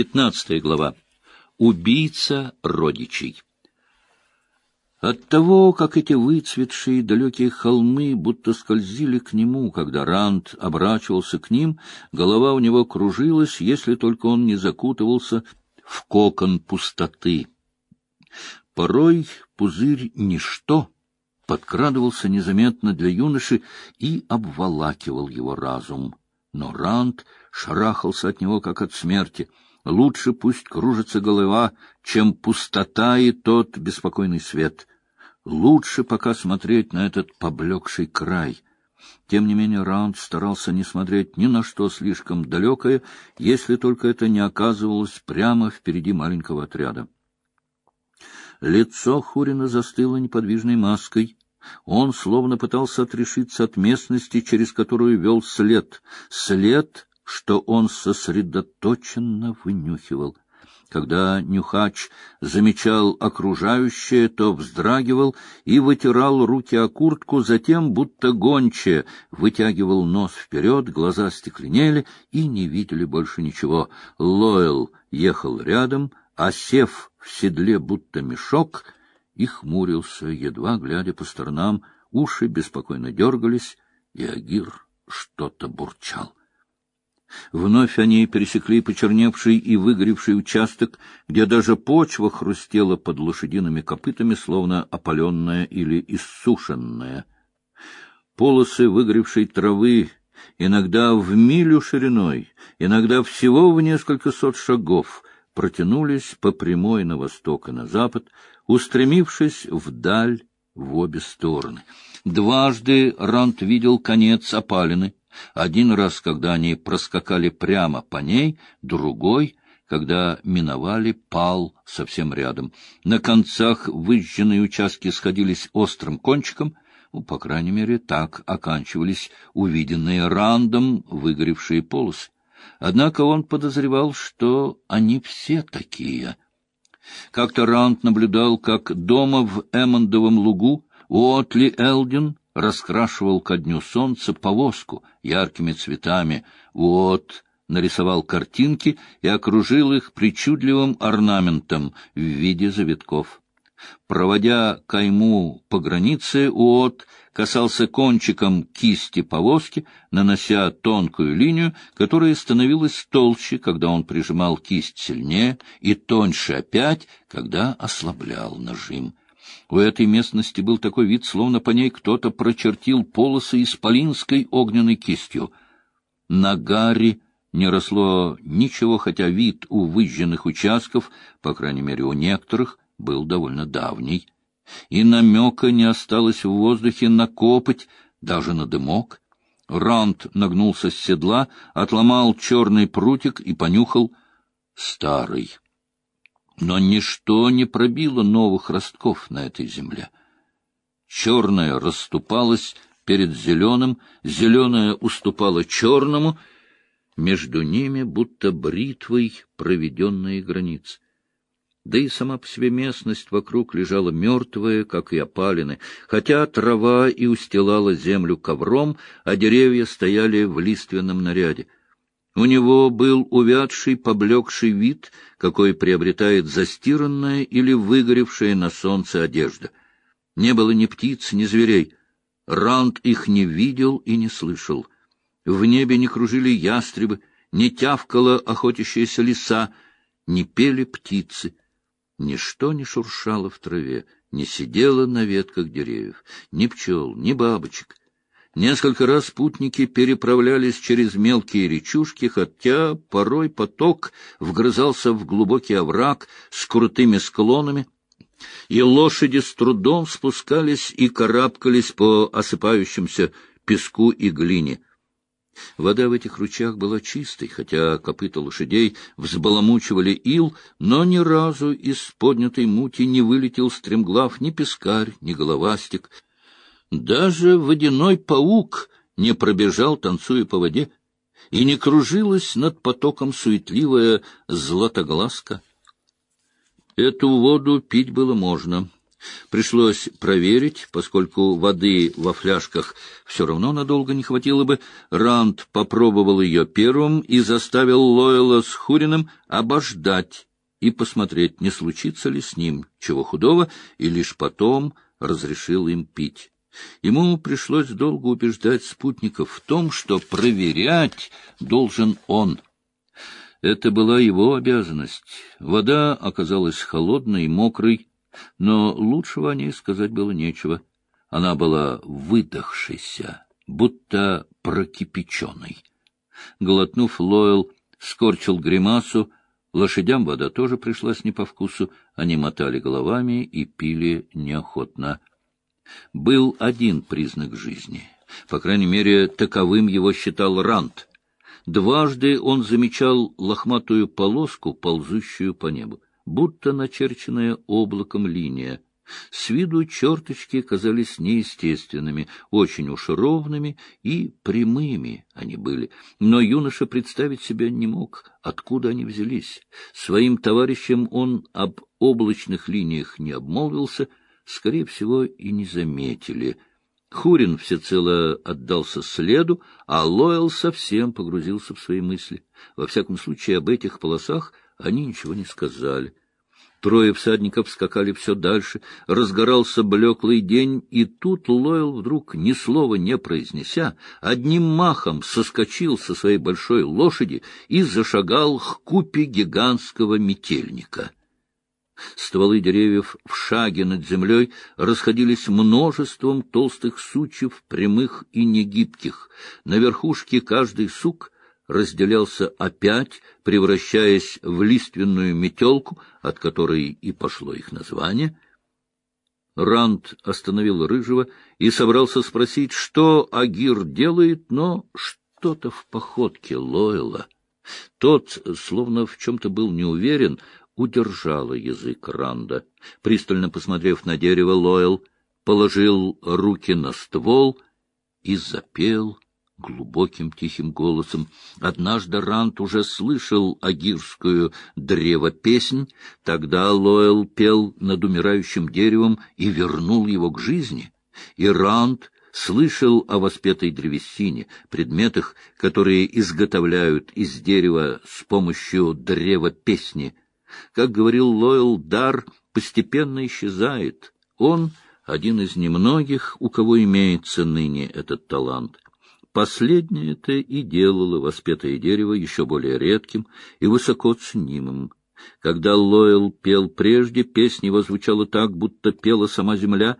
Пятнадцатая глава. Убийца родичей. От того, как эти выцветшие далекие холмы будто скользили к нему, когда Ранд оборачивался к ним, голова у него кружилась, если только он не закутывался в кокон пустоты. Порой пузырь ничто подкрадывался незаметно для юноши и обволакивал его разум. Но Ранд шарахался от него, как от смерти — Лучше пусть кружится голова, чем пустота и тот беспокойный свет. Лучше пока смотреть на этот поблекший край. Тем не менее Раунд старался не смотреть ни на что слишком далекое, если только это не оказывалось прямо впереди маленького отряда. Лицо Хурина застыло неподвижной маской. Он словно пытался отрешиться от местности, через которую вел след. След что он сосредоточенно вынюхивал. Когда Нюхач замечал окружающее, то вздрагивал и вытирал руки о куртку, затем, будто гончая, вытягивал нос вперед, глаза стекленели и не видели больше ничего. Лойл ехал рядом, а сев в седле, будто мешок, и хмурился, едва глядя по сторонам, уши беспокойно дергались, и Агир что-то бурчал. Вновь они пересекли почерневший и выгоревший участок, где даже почва хрустела под лошадиными копытами, словно опаленная или иссушенная. Полосы выгоревшей травы, иногда в милю шириной, иногда всего в несколько сот шагов, протянулись по прямой на восток и на запад, устремившись вдаль в обе стороны. Дважды Рант видел конец опалины — один раз, когда они проскакали прямо по ней, другой, когда миновали пал совсем рядом. На концах выжженные участки сходились острым кончиком, ну, по крайней мере, так оканчивались увиденные рандом выгоревшие полосы. Однако он подозревал, что они все такие. Как-то Ранд наблюдал, как дома в Эммондовом лугу Уотли Элдин раскрашивал ко дню солнца повозку яркими цветами. Вот нарисовал картинки и окружил их причудливым орнаментом в виде завитков. Проводя кайму по границе, Уот касался кончиком кисти повозки, нанося тонкую линию, которая становилась толще, когда он прижимал кисть сильнее, и тоньше опять, когда ослаблял нажим. У этой местности был такой вид, словно по ней кто-то прочертил полосы исполинской огненной кистью. На гаре не росло ничего, хотя вид у выжженных участков, по крайней мере у некоторых, был довольно давний. И намека не осталось в воздухе на копоть, даже на дымок. Ранд нагнулся с седла, отломал черный прутик и понюхал старый. Но ничто не пробило новых ростков на этой земле. Черное расступалось перед зеленым, зеленое уступало черному, между ними будто бритвой проведенные границы. Да и сама по себе местность вокруг лежала мертвая, как и опалины, хотя трава и устилала землю ковром, а деревья стояли в лиственном наряде — у него был увядший, поблекший вид, какой приобретает застиранная или выгоревшая на солнце одежда. Не было ни птиц, ни зверей. Ранд их не видел и не слышал. В небе не кружили ястребы, не тявкала охотящаяся лиса, не пели птицы. Ничто не шуршало в траве, не сидело на ветках деревьев, ни пчел, ни бабочек. Несколько раз путники переправлялись через мелкие речушки, хотя порой поток вгрызался в глубокий овраг с крутыми склонами, и лошади с трудом спускались и карабкались по осыпающимся песку и глине. Вода в этих ручьях была чистой, хотя копыта лошадей взбаламучивали ил, но ни разу из поднятой мути не вылетел стремглав ни пескарь, ни головастик — даже водяной паук не пробежал, танцуя по воде, и не кружилась над потоком суетливая златоглазка. Эту воду пить было можно. Пришлось проверить, поскольку воды во фляжках все равно надолго не хватило бы. Ранд попробовал ее первым и заставил Лойла с Хуриным обождать и посмотреть, не случится ли с ним чего худого, и лишь потом разрешил им пить. Ему пришлось долго убеждать спутников в том, что проверять должен он. Это была его обязанность. Вода оказалась холодной и мокрой, но лучшего о ней сказать было нечего. Она была выдохшейся, будто прокипяченной. Глотнув, Лойл скорчил гримасу. Лошадям вода тоже пришлась не по вкусу. Они мотали головами и пили неохотно. Был один признак жизни. По крайней мере, таковым его считал Рант. Дважды он замечал лохматую полоску, ползущую по небу будто начерченная облаком линия. С виду черточки казались неестественными, очень уж ровными и прямыми они были. Но юноша представить себе не мог, откуда они взялись. Своим товарищам он об облачных линиях не обмолвился, скорее всего, и не заметили. Хурин всецело отдался следу, а Лоэл совсем погрузился в свои мысли. Во всяком случае, об этих полосах они ничего не сказали. Трое всадников скакали все дальше, разгорался блеклый день, и тут Лойл вдруг, ни слова не произнеся, одним махом соскочил со своей большой лошади и зашагал к купе гигантского метельника. Стволы деревьев в шаге над землей расходились множеством толстых сучьев, прямых и негибких. На верхушке каждый сук — разделялся опять, превращаясь в лиственную метелку, от которой и пошло их название. Ранд остановил Рыжего и собрался спросить, что Агир делает, но что-то в походке Лойла. Тот, словно в чем-то был не уверен, удержала язык Ранда. Пристально посмотрев на дерево, Лойл положил руки на ствол и запел глубоким тихим голосом. Однажды Рант уже слышал агирскую древопеснь, тогда Лоэл пел над умирающим деревом и вернул его к жизни. И Рант слышал о воспетой древесине, предметах, которые изготовляют из дерева с помощью древопесни. Как говорил Лоэл, дар постепенно исчезает. Он — один из немногих, у кого имеется ныне этот талант. Последнее-то и делало воспетое дерево еще более редким и высоко ценимым. Когда Лоэл пел прежде, песня его звучала так, будто пела сама земля.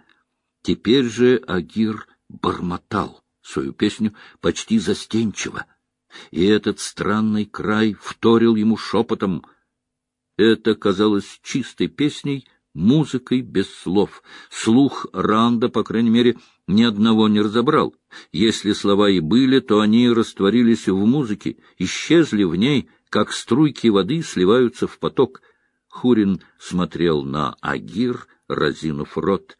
Теперь же Агир бормотал свою песню почти застенчиво, и этот странный край вторил ему шепотом. Это казалось чистой песней, музыкой без слов. Слух Ранда, по крайней мере, ни одного не разобрал. Если слова и были, то они растворились в музыке, исчезли в ней, как струйки воды сливаются в поток. Хурин смотрел на Агир, разинув рот.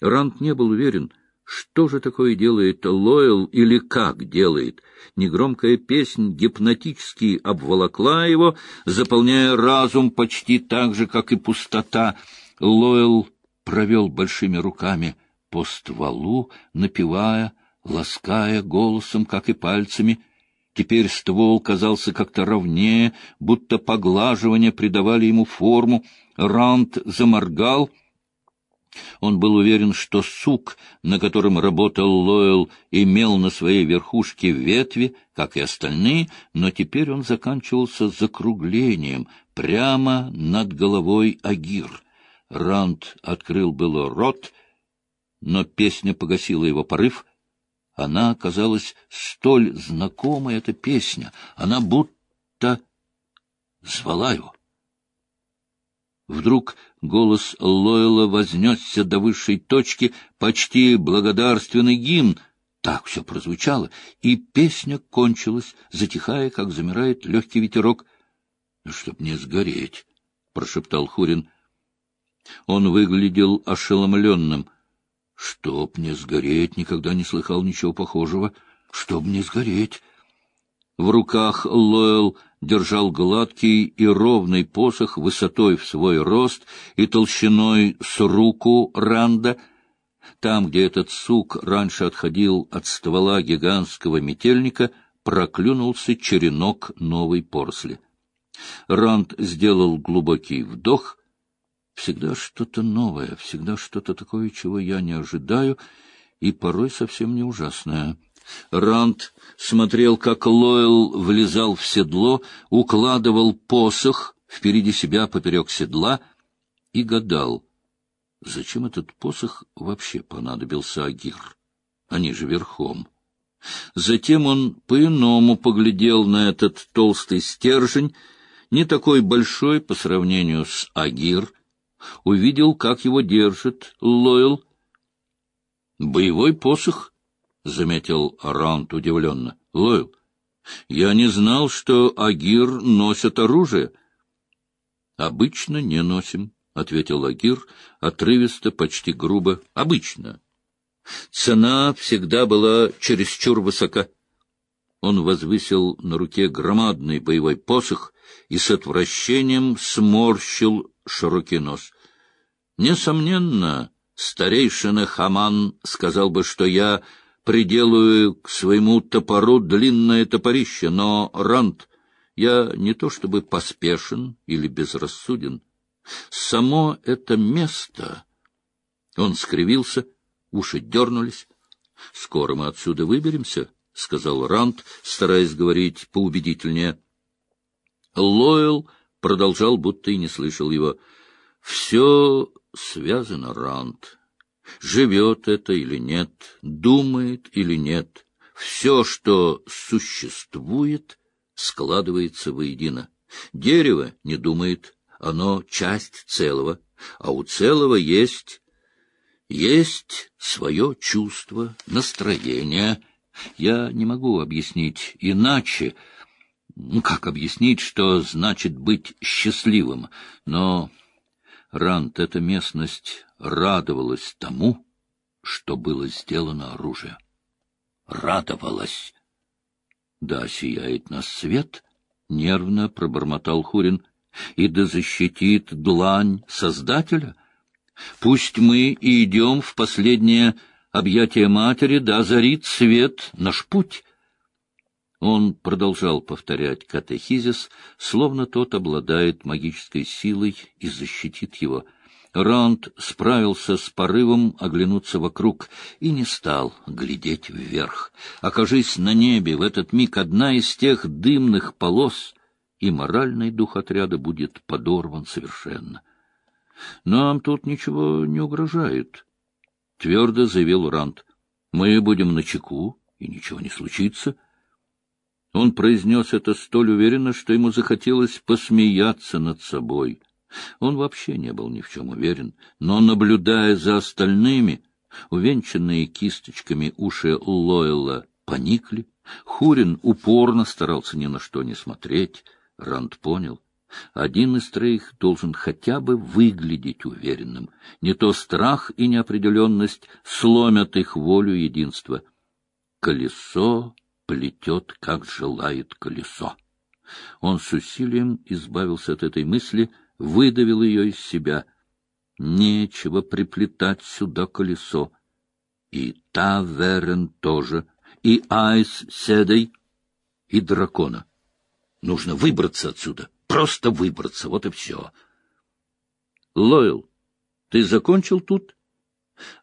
Ранд не был уверен, что же такое делает Лойл или как делает. Негромкая песнь гипнотически обволокла его, заполняя разум почти так же, как и пустота. Лойл провел большими руками — по стволу, напевая, лаская голосом, как и пальцами. Теперь ствол казался как-то ровнее, будто поглаживания придавали ему форму. Ранд заморгал. Он был уверен, что сук, на котором работал Лойл, имел на своей верхушке ветви, как и остальные, но теперь он заканчивался закруглением прямо над головой Агир. Ранд открыл было рот — но песня погасила его порыв. Она оказалась столь знакомой, эта песня. Она будто звала его. Вдруг голос Лойла вознесся до высшей точки, почти благодарственный гимн. Так все прозвучало, и песня кончилась, затихая, как замирает легкий ветерок. — Чтоб не сгореть, — прошептал Хурин. Он выглядел ошеломленным — Чтоб не сгореть, никогда не слыхал ничего похожего. Чтоб не сгореть. В руках Лоэл держал гладкий и ровный посох высотой в свой рост и толщиной с руку Ранда. Там, где этот сук раньше отходил от ствола гигантского метельника, проклюнулся черенок новой поросли. Ранд сделал глубокий вдох. Всегда что-то новое, всегда что-то такое, чего я не ожидаю, и порой совсем не ужасное. Ранд смотрел, как Лойл влезал в седло, укладывал посох впереди себя поперек седла и гадал, зачем этот посох вообще понадобился Агир? Они же верхом. Затем он по-иному поглядел на этот толстый стержень, не такой большой по сравнению с Агир, увидел, как его держит Лойл. Боевой посох —— заметил Раунд удивленно. — Лойл, я не знал, что Агир носят оружие. — Обычно не носим, — ответил Агир, отрывисто, почти грубо. — Обычно. Цена всегда была чересчур высока. Он возвысил на руке громадный боевой посох и с отвращением сморщил широкий нос. Несомненно, старейшина Хаман сказал бы, что я приделаю к своему топору длинное топорище, но, Рант, я не то чтобы поспешен или безрассуден. Само это место... Он скривился, уши дернулись. — Скоро мы отсюда выберемся, — сказал Рант, стараясь говорить поубедительнее. Лойл продолжал, будто и не слышал его. — Все связано, Рант живет это или нет, думает или нет, все, что существует, складывается воедино. Дерево не думает, оно часть целого, а у целого есть... Есть свое чувство, настроение. Я не могу объяснить иначе, ну, как объяснить, что значит быть счастливым, но Рант, эта местность радовалась тому, что было сделано оружие. Радовалась. — Да, сияет нас свет, — нервно пробормотал Хурин, — и да защитит длань Создателя. Пусть мы и идем в последнее объятие матери, да зарит свет наш путь. Он продолжал повторять катехизис, словно тот обладает магической силой и защитит его. Ронд справился с порывом оглянуться вокруг и не стал глядеть вверх. Окажись на небе в этот миг одна из тех дымных полос, и моральный дух отряда будет подорван совершенно. «Нам тут ничего не угрожает», — твердо заявил Ранд. «Мы будем на чеку, и ничего не случится». Он произнес это столь уверенно, что ему захотелось посмеяться над собой. Он вообще не был ни в чем уверен, но, наблюдая за остальными, увенчанные кисточками уши Лойла поникли. Хурин упорно старался ни на что не смотреть. Ранд понял. Один из троих должен хотя бы выглядеть уверенным. Не то страх и неопределенность сломят их волю единства. Колесо плетет, как желает колесо. Он с усилием избавился от этой мысли, выдавил ее из себя. Нечего приплетать сюда колесо. И Таверен тоже, и Айс Седой, и дракона. Нужно выбраться отсюда, просто выбраться, вот и все. Лойл, ты закончил тут?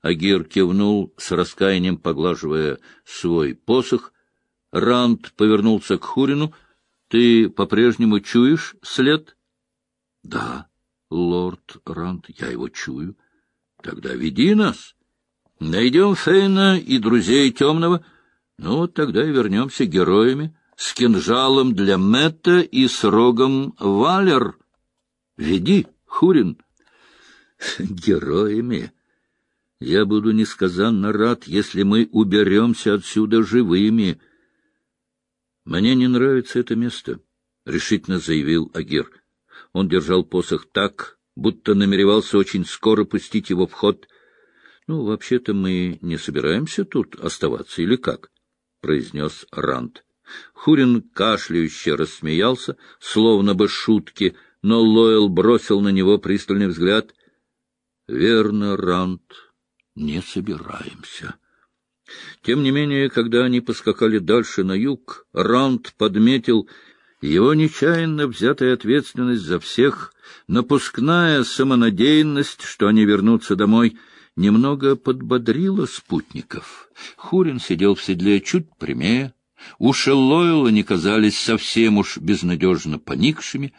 Агир кивнул с раскаянием, поглаживая свой посох, Ранд повернулся к Хурину. — Ты по-прежнему чуешь след? — Да, лорд Ранд, я его чую. — Тогда веди нас. Найдем Фейна и друзей Темного. Ну, тогда и вернемся героями, с кинжалом для Мэтта и с рогом Валер. Веди, Хурин. — Героями? Я буду несказанно рад, если мы уберемся отсюда живыми, —— Мне не нравится это место, — решительно заявил Агир. Он держал посох так, будто намеревался очень скоро пустить его в ход. — Ну, вообще-то мы не собираемся тут оставаться, или как? — произнес Ранд. Хурин кашляюще рассмеялся, словно бы шутки, но Лойл бросил на него пристальный взгляд. — Верно, Рант, не собираемся. Тем не менее, когда они поскакали дальше на юг, Рант подметил его нечаянно взятая ответственность за всех, напускная самонадеянность, что они вернутся домой, немного подбодрила спутников. Хурин сидел в седле чуть прямее, уши Лойла не казались совсем уж безнадежно поникшими.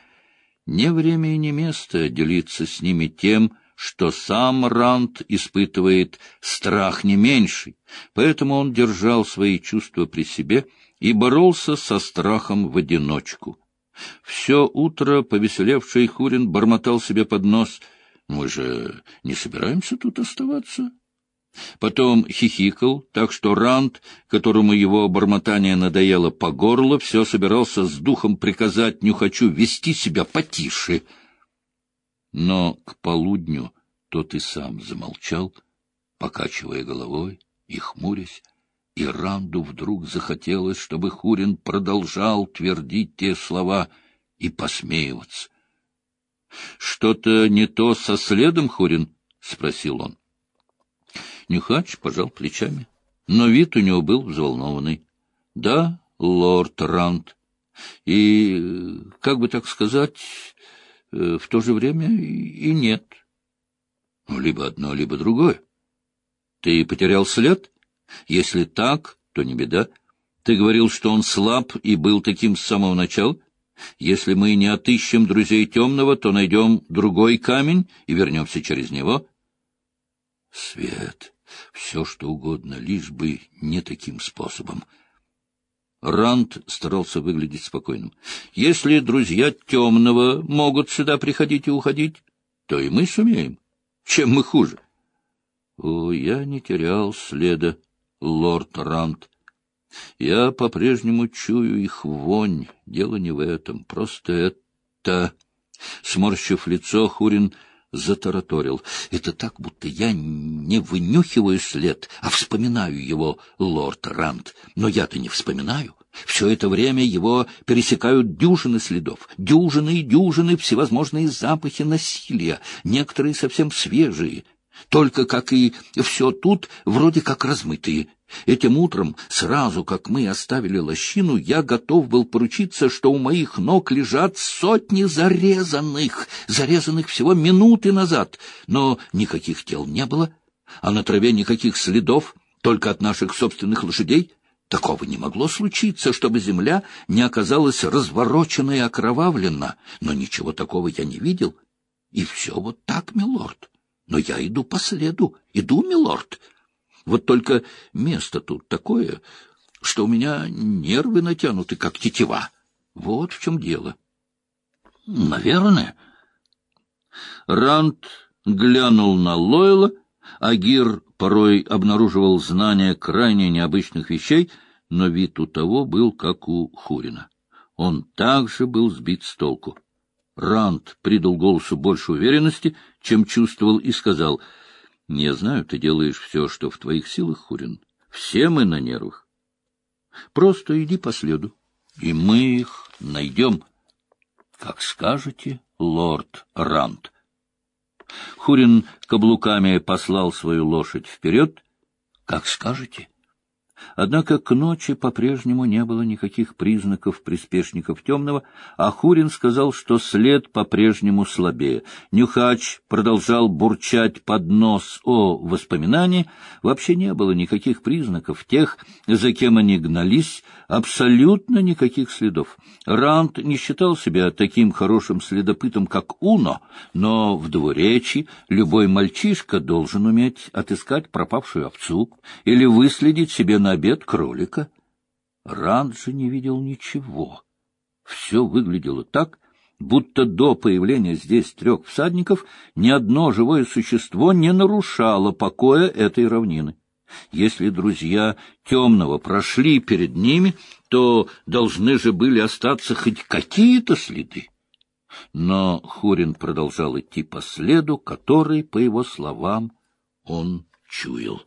Не время и не место делиться с ними тем, что сам Рант испытывает страх не меньший, поэтому он держал свои чувства при себе и боролся со страхом в одиночку. Все утро повеселевший Хурин бормотал себе под нос. «Мы же не собираемся тут оставаться?» Потом хихикал, так что Рант, которому его бормотание надоело по горло, все собирался с духом приказать Нюхачу вести себя потише. Но к полудню тот и сам замолчал, покачивая головой и хмурясь. И Ранду вдруг захотелось, чтобы Хурин продолжал твердить те слова и посмеиваться. — Что-то не то со следом, Хурин? — спросил он. Нюхач пожал плечами, но вид у него был взволнованный. — Да, лорд Ранд. И, как бы так сказать, в то же время и нет. Ну, либо одно, либо другое. Ты потерял след? — если так, то не беда. Ты говорил, что он слаб и был таким с самого начала. Если мы не отыщем друзей темного, то найдем другой камень и вернемся через него. Свет, все что угодно, лишь бы не таким способом. Ранд старался выглядеть спокойным. Если друзья темного могут сюда приходить и уходить, то и мы сумеем. Чем мы хуже? О, я не терял следа лорд Рант. Я по-прежнему чую их вонь. Дело не в этом, просто это... Сморщив лицо, Хурин затараторил. Это так, будто я не вынюхиваю след, а вспоминаю его, лорд Рант. Но я-то не вспоминаю. Все это время его пересекают дюжины следов, дюжины и дюжины всевозможные запахи насилия, некоторые совсем свежие — только, как и все тут, вроде как размытые. Этим утром, сразу как мы оставили лощину, я готов был поручиться, что у моих ног лежат сотни зарезанных, зарезанных всего минуты назад, но никаких тел не было, а на траве никаких следов, только от наших собственных лошадей. Такого не могло случиться, чтобы земля не оказалась разворочена и окровавлена, но ничего такого я не видел. И все вот так, милорд. Но я иду по следу, иду, милорд. Вот только место тут такое, что у меня нервы натянуты, как тетива. Вот в чем дело. Наверное. Ранд глянул на Лойла, а Гир порой обнаруживал знания крайне необычных вещей, но вид у того был, как у Хурина. Он также был сбит с толку. Ранд придал голосу больше уверенности, чем чувствовал, и сказал, — Не знаю, ты делаешь все, что в твоих силах, Хурин. Все мы на нервах. Просто иди по следу, и мы их найдем. Как скажете, лорд Ранд. Хурин каблуками послал свою лошадь вперед. Как скажете. Однако к ночи по-прежнему не было никаких признаков приспешников темного, а Хурин сказал, что след по-прежнему слабее. Нюхач продолжал бурчать под нос о воспоминании. Вообще не было никаких признаков тех, за кем они гнались, абсолютно никаких следов. Ранд не считал себя таким хорошим следопытом, как Уно, но в двуречи любой мальчишка должен уметь отыскать пропавшую овцу или выследить себе на обед кролика. Ранд же не видел ничего. Все выглядело так, будто до появления здесь трех всадников ни одно живое существо не нарушало покоя этой равнины. Если друзья темного прошли перед ними, то должны же были остаться хоть какие-то следы. Но Хурин продолжал идти по следу, который, по его словам, он чуял.